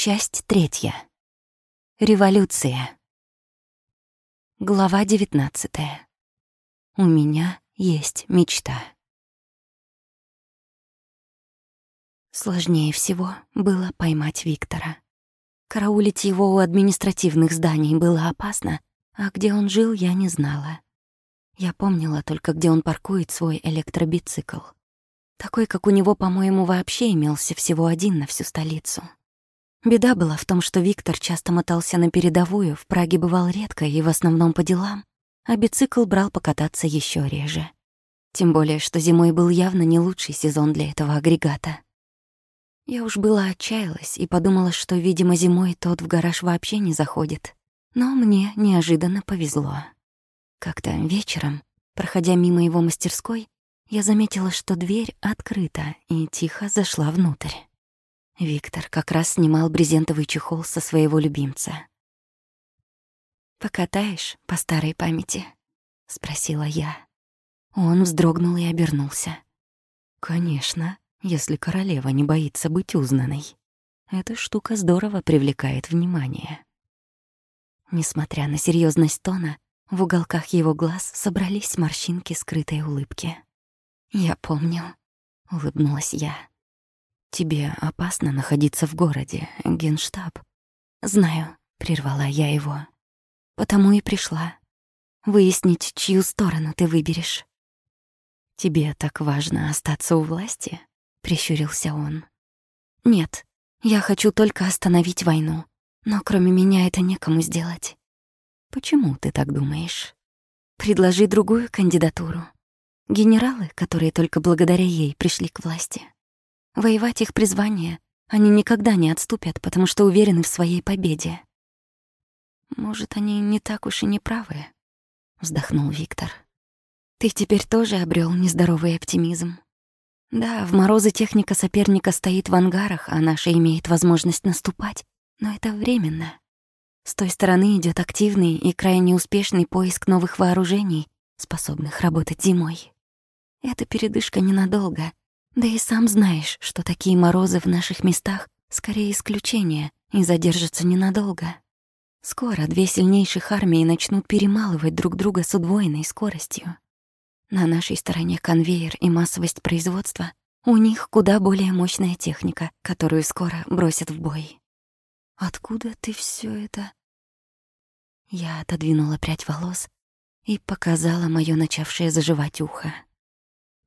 Часть третья. Революция. Глава девятнадцатая. У меня есть мечта. Сложнее всего было поймать Виктора. Караулить его у административных зданий было опасно, а где он жил, я не знала. Я помнила только, где он паркует свой электробицикл. Такой, как у него, по-моему, вообще имелся всего один на всю столицу. Беда была в том, что Виктор часто мотался на передовую, в Праге бывал редко и в основном по делам, а бицикл брал покататься еще реже. Тем более, что зимой был явно не лучший сезон для этого агрегата. Я уж была отчаялась и подумала, что, видимо, зимой тот в гараж вообще не заходит. Но мне неожиданно повезло. Как-то вечером, проходя мимо его мастерской, я заметила, что дверь открыта, и тихо зашла внутрь. Виктор как раз снимал брезентовый чехол со своего любимца. «Покатаешь по старой памяти?» — спросила я. Он вздрогнул и обернулся. «Конечно, если королева не боится быть узнанной. Эта штука здорово привлекает внимание». Несмотря на серьезность тона, в уголках его глаз собрались морщинки скрытой улыбки. «Я помню», — улыбнулась я. «Тебе опасно находиться в городе, генштаб». «Знаю», — прервала я его. «Потому и пришла. Выяснить, чью сторону ты выберешь». «Тебе так важно остаться у власти?» — прищурился он. «Нет, я хочу только остановить войну, но кроме меня это некому сделать». «Почему ты так думаешь?» «Предложи другую кандидатуру. Генералы, которые только благодаря ей пришли к власти, Воевать их призвание. Они никогда не отступят, потому что уверены в своей победе. Может, они не так уж и не правы, вздохнул Виктор. Ты теперь тоже обрел нездоровый оптимизм. Да, в морозы техника соперника стоит в ангарах, а наша имеет возможность наступать, но это временно. С той стороны идет активный и крайне успешный поиск новых вооружений, способных работать зимой. Эта передышка ненадолго, да и сам знаешь, что такие морозы в наших местах скорее исключение и задержатся ненадолго. Скоро две сильнейших армии начнут перемалывать друг друга с удвоенной скоростью. На нашей стороне конвейер и массовость производства, у них куда более мощная техника, которую скоро бросят в бой. Откуда ты все это? Я отодвинула прядь волос и показала моё начавшее заживать ухо.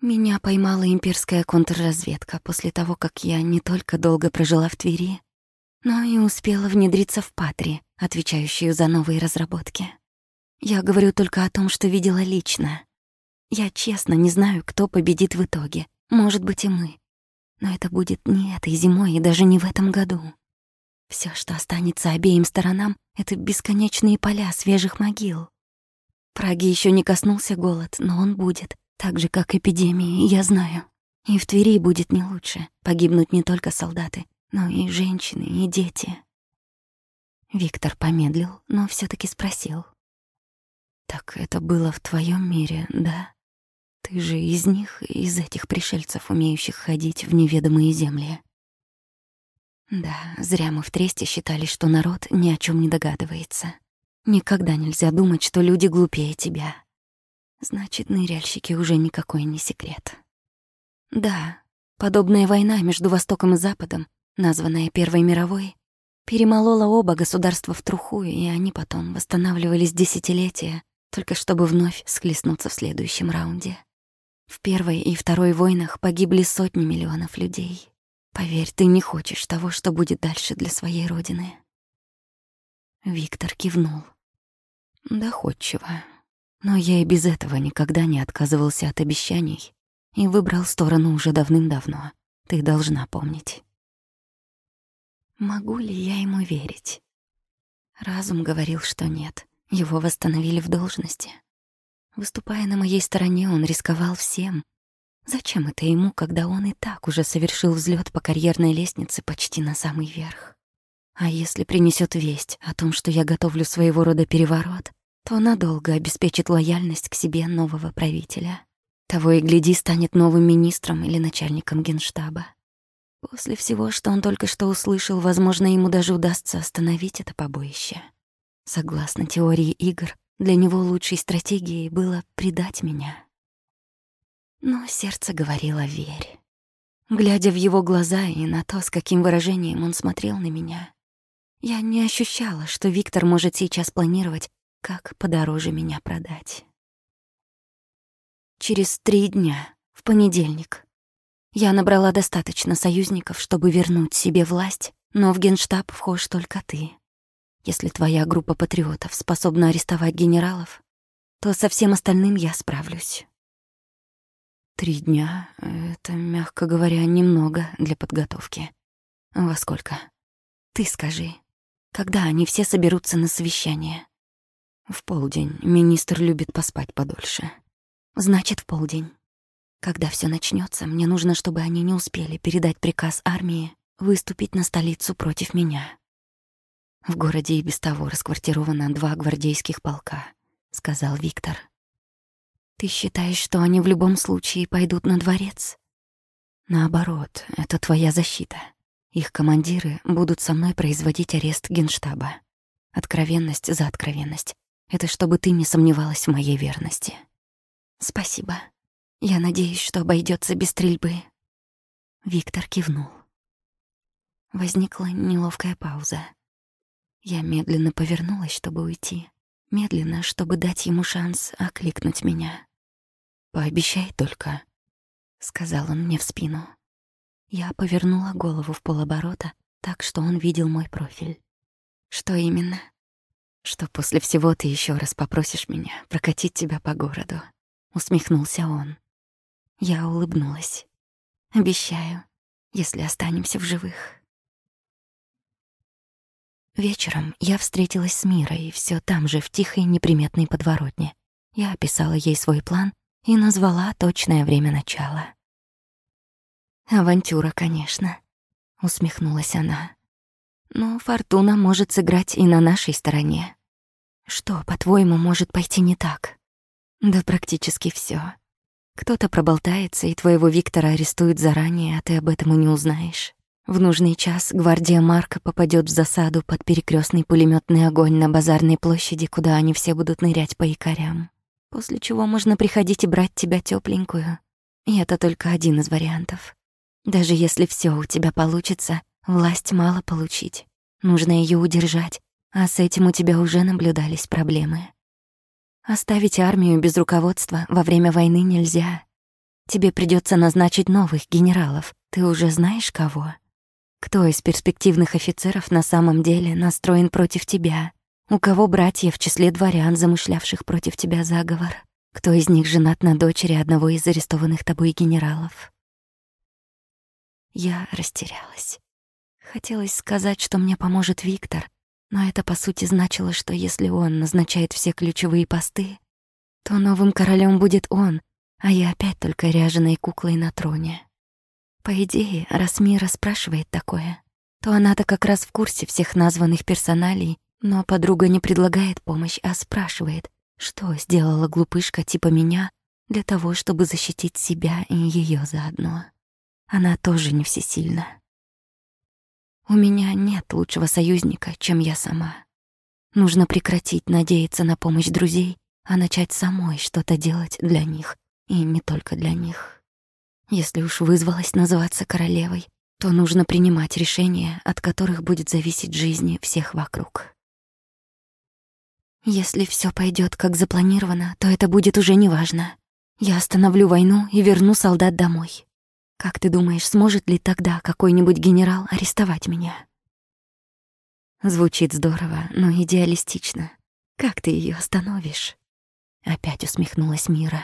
Меня поймала имперская контрразведка после того, как я не только долго прожила в Твери, но и успела внедриться в Патри, отвечающую за новые разработки. Я говорю только о том, что видела лично. Я честно не знаю, кто победит в итоге. Может быть, и мы. Но это будет не этой зимой и даже не в этом году. Все, что останется обеим сторонам, — это бесконечные поля свежих могил. Праги еще не коснулся голод, но он будет — так же, как эпидемии, я знаю. И в Твери будет не лучше. Погибнут не только солдаты, но и женщины, и дети. Виктор помедлил, но все таки спросил. «Так это было в твоем мире, да? Ты же из них, из этих пришельцев, умеющих ходить в неведомые земли». Да, зря мы в Тресте считали, что народ ни о чем не догадывается. Никогда нельзя думать, что люди глупее тебя. Значит, ныряльщики уже никакой не секрет. Да, подобная война между Востоком и Западом, названная Первой мировой, перемолола оба государства в труху, и они потом восстанавливались десятилетия, только чтобы вновь схлестнуться в следующем раунде. В Первой и Второй войнах погибли сотни миллионов людей. Поверь, ты не хочешь того, что будет дальше для своей родины. Виктор кивнул. Доходчиво. Но я и без этого никогда не отказывался от обещаний и выбрал сторону уже давным-давно. Ты должна помнить. Могу ли я ему верить? Разум говорил, что нет. Его восстановили в должности. Выступая на моей стороне, он рисковал всем. Зачем это ему, когда он и так уже совершил взлет по карьерной лестнице почти на самый верх? А если принесет весть о том, что я готовлю своего рода переворот, то надолго обеспечит лояльность к себе нового правителя. Того и гляди, станет новым министром или начальником генштаба. После всего, что он только что услышал, возможно, ему даже удастся остановить это побоище. Согласно теории игр, для него лучшей стратегией было предать меня. Но сердце говорило «верь». Глядя в его глаза и на то, с каким выражением он смотрел на меня, я не ощущала, что Виктор может сейчас планировать, как подороже меня продать. Через три дня, в понедельник, я набрала достаточно союзников, чтобы вернуть себе власть, но в генштаб вхож только ты. Если твоя группа патриотов способна арестовать генералов, то со всем остальным я справлюсь. Три дня — это, мягко говоря, немного для подготовки. Во сколько? Ты скажи, когда они все соберутся на совещание? В полдень. Министр любит поспать подольше. Значит, в полдень. Когда все начнется, мне нужно, чтобы они не успели передать приказ армии выступить на столицу против меня. В городе и без того расквартировано два гвардейских полка, сказал Виктор. Ты считаешь, что они в любом случае пойдут на дворец? Наоборот, это твоя защита. Их командиры будут со мной производить арест генштаба. Откровенность за откровенность. Это чтобы ты не сомневалась в моей верности. Спасибо. Я надеюсь, что обойдется без стрельбы. Виктор кивнул. Возникла неловкая пауза. Я медленно повернулась, чтобы уйти. Медленно, чтобы дать ему шанс окликнуть меня. «Пообещай только», — сказал он мне в спину. Я повернула голову в полоборота, так что он видел мой профиль. «Что именно?» «Что после всего ты еще раз попросишь меня прокатить тебя по городу», — усмехнулся он. Я улыбнулась. «Обещаю, если останемся в живых». Вечером я встретилась с Мирой, все там же, в тихой неприметной подворотне. Я описала ей свой план и назвала точное время начала. «Авантюра, конечно», — усмехнулась она. «Но фортуна может сыграть и на нашей стороне. Что, по-твоему, может пойти не так?» «Да практически все. Кто-то проболтается, и твоего Виктора арестуют заранее, а ты об этом и не узнаешь. В нужный час гвардия Марка попадет в засаду под перекрестный пулеметный огонь на базарной площади, куда они все будут нырять по якорям после чего можно приходить и брать тебя тепленькую. И это только один из вариантов. Даже если все у тебя получится, власть мало получить. Нужно ее удержать, а с этим у тебя уже наблюдались проблемы. Оставить армию без руководства во время войны нельзя. Тебе придется назначить новых генералов. Ты уже знаешь кого? Кто из перспективных офицеров на самом деле настроен против тебя? У кого братья в числе дворян, замышлявших против тебя заговор? Кто из них женат на дочери одного из арестованных тобой генералов? Я растерялась. Хотелось сказать, что мне поможет Виктор, но это, по сути, значило, что если он назначает все ключевые посты, то новым королем будет он, а я опять только ряженой куклой на троне. По идее, раз Мира спрашивает такое, то она-то как раз в курсе всех названных персоналей но подруга не предлагает помощь, а спрашивает, что сделала глупышка типа меня для того, чтобы защитить себя и ее заодно. Она тоже не всесильна. У меня нет лучшего союзника, чем я сама. Нужно прекратить надеяться на помощь друзей, а начать самой что-то делать для них, и не только для них. Если уж вызвалась называться королевой, то нужно принимать решения, от которых будет зависеть жизни всех вокруг. Если все пойдет как запланировано, то это будет уже неважно. Я остановлю войну и верну солдат домой. Как ты думаешь, сможет ли тогда какой-нибудь генерал арестовать меня? Звучит здорово, но идеалистично. Как ты ее остановишь? Опять усмехнулась Мира.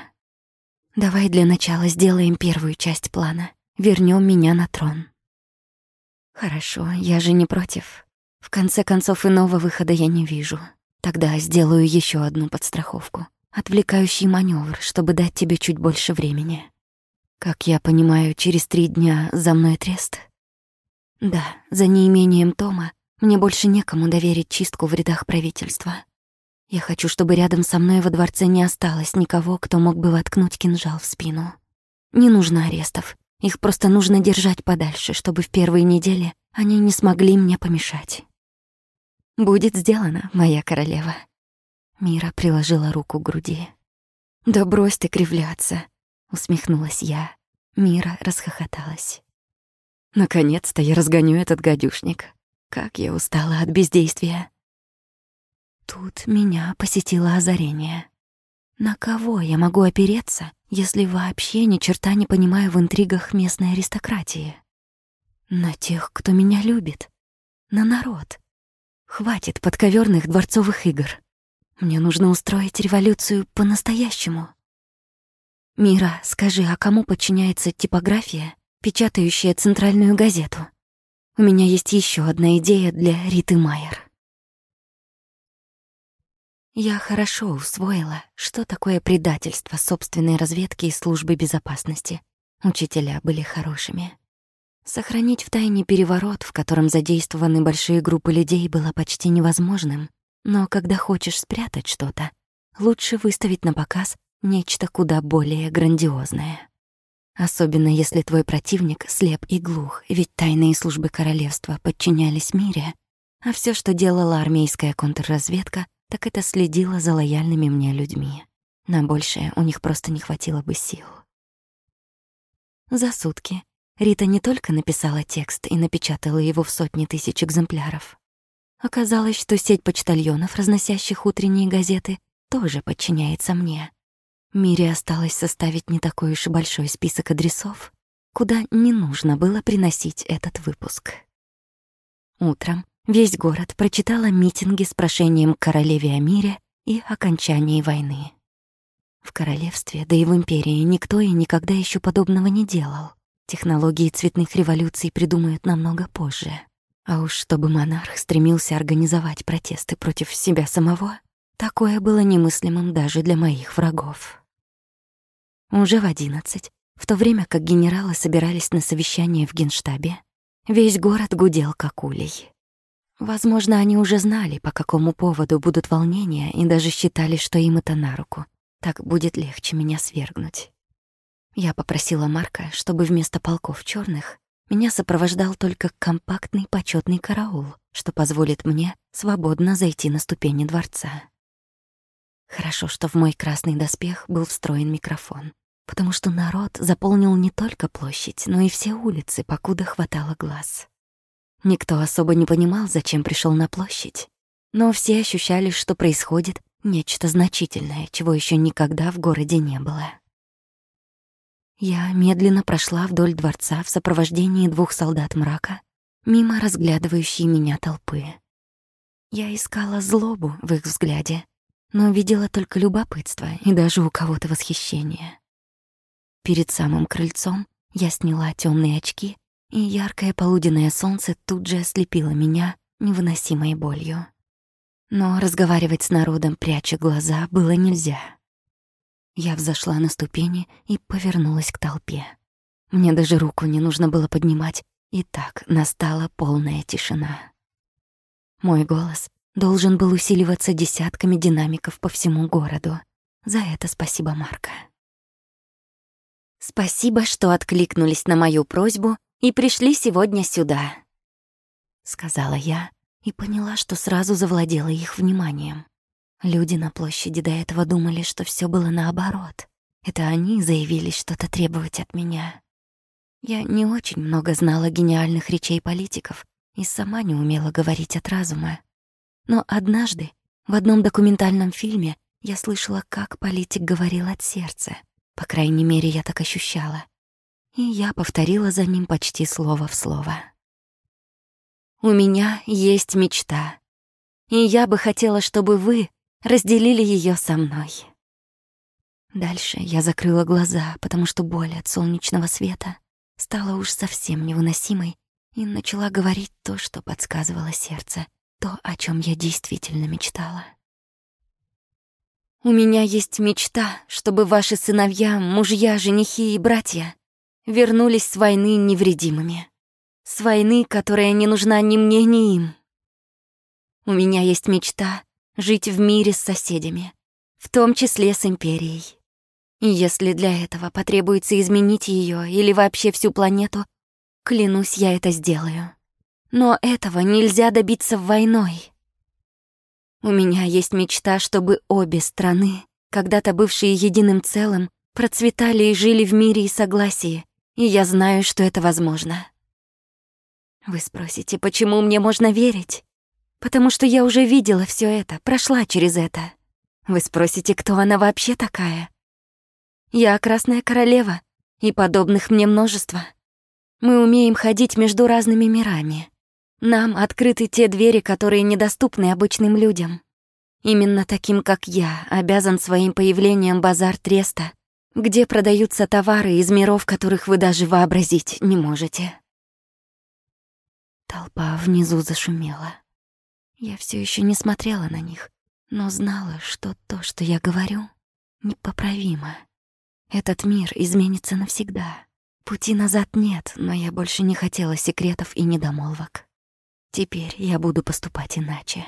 Давай для начала сделаем первую часть плана. Вернем меня на трон. Хорошо, я же не против. В конце концов, иного выхода я не вижу. Тогда сделаю еще одну подстраховку. Отвлекающий маневр, чтобы дать тебе чуть больше времени. Как я понимаю, через три дня за мной трест? Да, за неимением Тома мне больше некому доверить чистку в рядах правительства. Я хочу, чтобы рядом со мной во дворце не осталось никого, кто мог бы воткнуть кинжал в спину. Не нужно арестов. Их просто нужно держать подальше, чтобы в первые недели они не смогли мне помешать. «Будет сделано, моя королева». Мира приложила руку к груди. «Да брось ты кривляться», — усмехнулась я. Мира расхохоталась. «Наконец-то я разгоню этот гадюшник. Как я устала от бездействия». Тут меня посетило озарение. На кого я могу опереться, если вообще ни черта не понимаю в интригах местной аристократии? На тех, кто меня любит. На народ. Хватит подковерных дворцовых игр. Мне нужно устроить революцию по-настоящему. Мира, скажи, а кому подчиняется типография, печатающая центральную газету? У меня есть еще одна идея для Риты Майер. Я хорошо усвоила, что такое предательство собственной разведки и службы безопасности. Учителя были хорошими. Сохранить в тайне переворот, в котором задействованы большие группы людей, было почти невозможным. Но когда хочешь спрятать что-то, лучше выставить на показ нечто куда более грандиозное. Особенно если твой противник слеп и глух, ведь тайные службы королевства подчинялись мире, а все, что делала армейская контрразведка, так это следила за лояльными мне людьми. На большее у них просто не хватило бы сил. За сутки Рита не только написала текст и напечатала его в сотни тысяч экземпляров. Оказалось, что сеть почтальонов, разносящих утренние газеты, тоже подчиняется мне. Мире осталось составить не такой уж и большой список адресов, куда не нужно было приносить этот выпуск. Утром Весь город прочитал о митинге с прошением королеве о мире и окончании войны. В королевстве, да и в империи никто и никогда еще подобного не делал. Технологии цветных революций придумают намного позже. А уж чтобы монарх стремился организовать протесты против себя самого, такое было немыслимым даже для моих врагов. Уже в одиннадцать, в то время как генералы собирались на совещание в генштабе, весь город гудел как улей. Возможно, они уже знали, по какому поводу будут волнения, и даже считали, что им это на руку. Так будет легче меня свергнуть. Я попросила Марка, чтобы вместо полков черных меня сопровождал только компактный почетный караул, что позволит мне свободно зайти на ступени дворца. Хорошо, что в мой красный доспех был встроен микрофон, потому что народ заполнил не только площадь, но и все улицы, покуда хватало глаз. Никто особо не понимал, зачем пришел на площадь, но все ощущали, что происходит нечто значительное, чего еще никогда в городе не было. Я медленно прошла вдоль дворца в сопровождении двух солдат мрака, мимо разглядывающей меня толпы. Я искала злобу в их взгляде, но видела только любопытство и даже у кого-то восхищение. Перед самым крыльцом я сняла темные очки и яркое полуденное солнце тут же ослепило меня невыносимой болью. Но разговаривать с народом, пряча глаза, было нельзя. Я взошла на ступени и повернулась к толпе. Мне даже руку не нужно было поднимать, и так настала полная тишина. Мой голос должен был усиливаться десятками динамиков по всему городу. За это спасибо, Марка. Спасибо, что откликнулись на мою просьбу и пришли сегодня сюда», — сказала я и поняла, что сразу завладела их вниманием. Люди на площади до этого думали, что все было наоборот. Это они заявились что-то требовать от меня. Я не очень много знала гениальных речей политиков и сама не умела говорить от разума. Но однажды в одном документальном фильме я слышала, как политик говорил от сердца. По крайней мере, я так ощущала и я повторила за ним почти слово в слово. «У меня есть мечта, и я бы хотела, чтобы вы разделили ее со мной». Дальше я закрыла глаза, потому что боль от солнечного света стала уж совсем невыносимой, и начала говорить то, что подсказывало сердце, то, о чем я действительно мечтала. «У меня есть мечта, чтобы ваши сыновья, мужья, женихи и братья вернулись с войны невредимыми. С войны, которая не нужна ни мне, ни им. У меня есть мечта жить в мире с соседями, в том числе с империей. И если для этого потребуется изменить ее или вообще всю планету, клянусь, я это сделаю. Но этого нельзя добиться войной. У меня есть мечта, чтобы обе страны, когда-то бывшие единым целым, процветали и жили в мире и согласии, и я знаю, что это возможно. Вы спросите, почему мне можно верить? Потому что я уже видела все это, прошла через это. Вы спросите, кто она вообще такая? Я Красная Королева, и подобных мне множество. Мы умеем ходить между разными мирами. Нам открыты те двери, которые недоступны обычным людям. Именно таким, как я, обязан своим появлением базар Треста, где продаются товары из миров, которых вы даже вообразить не можете. Толпа внизу зашумела. Я все еще не смотрела на них, но знала, что то, что я говорю, непоправимо. Этот мир изменится навсегда. Пути назад нет, но я больше не хотела секретов и недомолвок. Теперь я буду поступать иначе.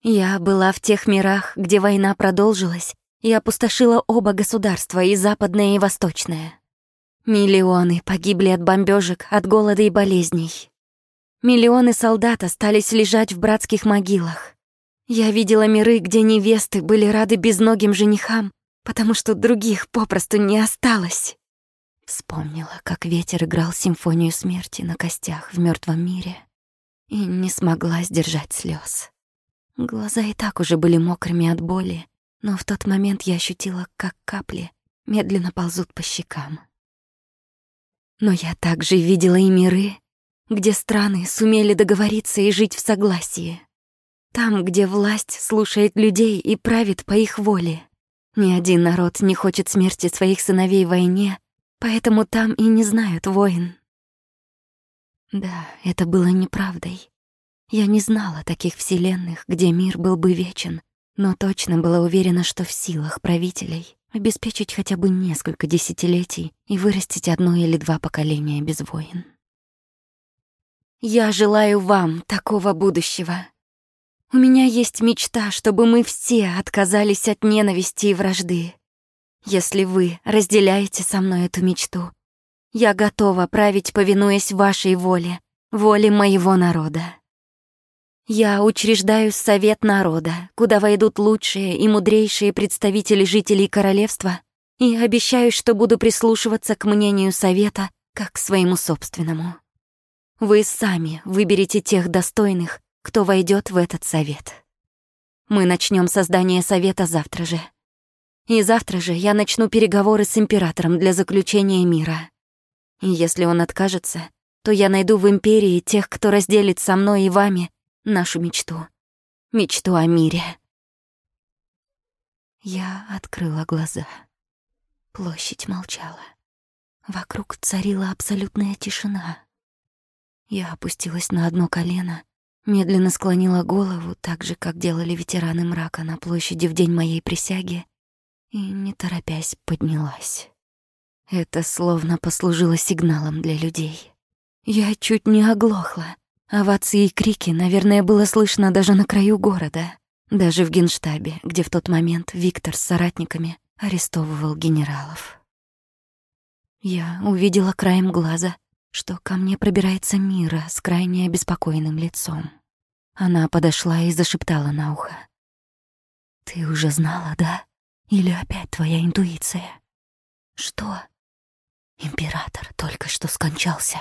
Я была в тех мирах, где война продолжилась и опустошила оба государства, и западное, и восточное. Миллионы погибли от бомбежек, от голода и болезней. Миллионы солдат остались лежать в братских могилах. Я видела миры, где невесты были рады безногим женихам, потому что других попросту не осталось. Вспомнила, как ветер играл симфонию смерти на костях в мертвом мире и не смогла сдержать слез. Глаза и так уже были мокрыми от боли, но в тот момент я ощутила, как капли медленно ползут по щекам. Но я также видела и миры, где страны сумели договориться и жить в согласии. Там, где власть слушает людей и правит по их воле. Ни один народ не хочет смерти своих сыновей в войне, поэтому там и не знают войн. Да, это было неправдой. Я не знала таких вселенных, где мир был бы вечен, но точно была уверена, что в силах правителей обеспечить хотя бы несколько десятилетий и вырастить одно или два поколения без войн. Я желаю вам такого будущего. У меня есть мечта, чтобы мы все отказались от ненависти и вражды. Если вы разделяете со мной эту мечту, я готова править, повинуясь вашей воле, воле моего народа. Я учреждаю Совет народа, куда войдут лучшие и мудрейшие представители жителей королевства, и обещаю, что буду прислушиваться к мнению Совета как к своему собственному. Вы сами выберете тех достойных, кто войдет в этот Совет. Мы начнем создание Совета завтра же. И завтра же я начну переговоры с Императором для заключения мира. И если он откажется, то я найду в Империи тех, кто разделит со мной и вами нашу мечту. Мечту о мире. Я открыла глаза. Площадь молчала. Вокруг царила абсолютная тишина. Я опустилась на одно колено, медленно склонила голову, так же, как делали ветераны мрака на площади в день моей присяги, и, не торопясь, поднялась. Это словно послужило сигналом для людей. Я чуть не оглохла. Овации и крики, наверное, было слышно даже на краю города, даже в генштабе, где в тот момент Виктор с соратниками арестовывал генералов. Я увидела краем глаза, что ко мне пробирается Мира с крайне обеспокоенным лицом. Она подошла и зашептала на ухо. «Ты уже знала, да? Или опять твоя интуиция?» «Что?» «Император только что скончался».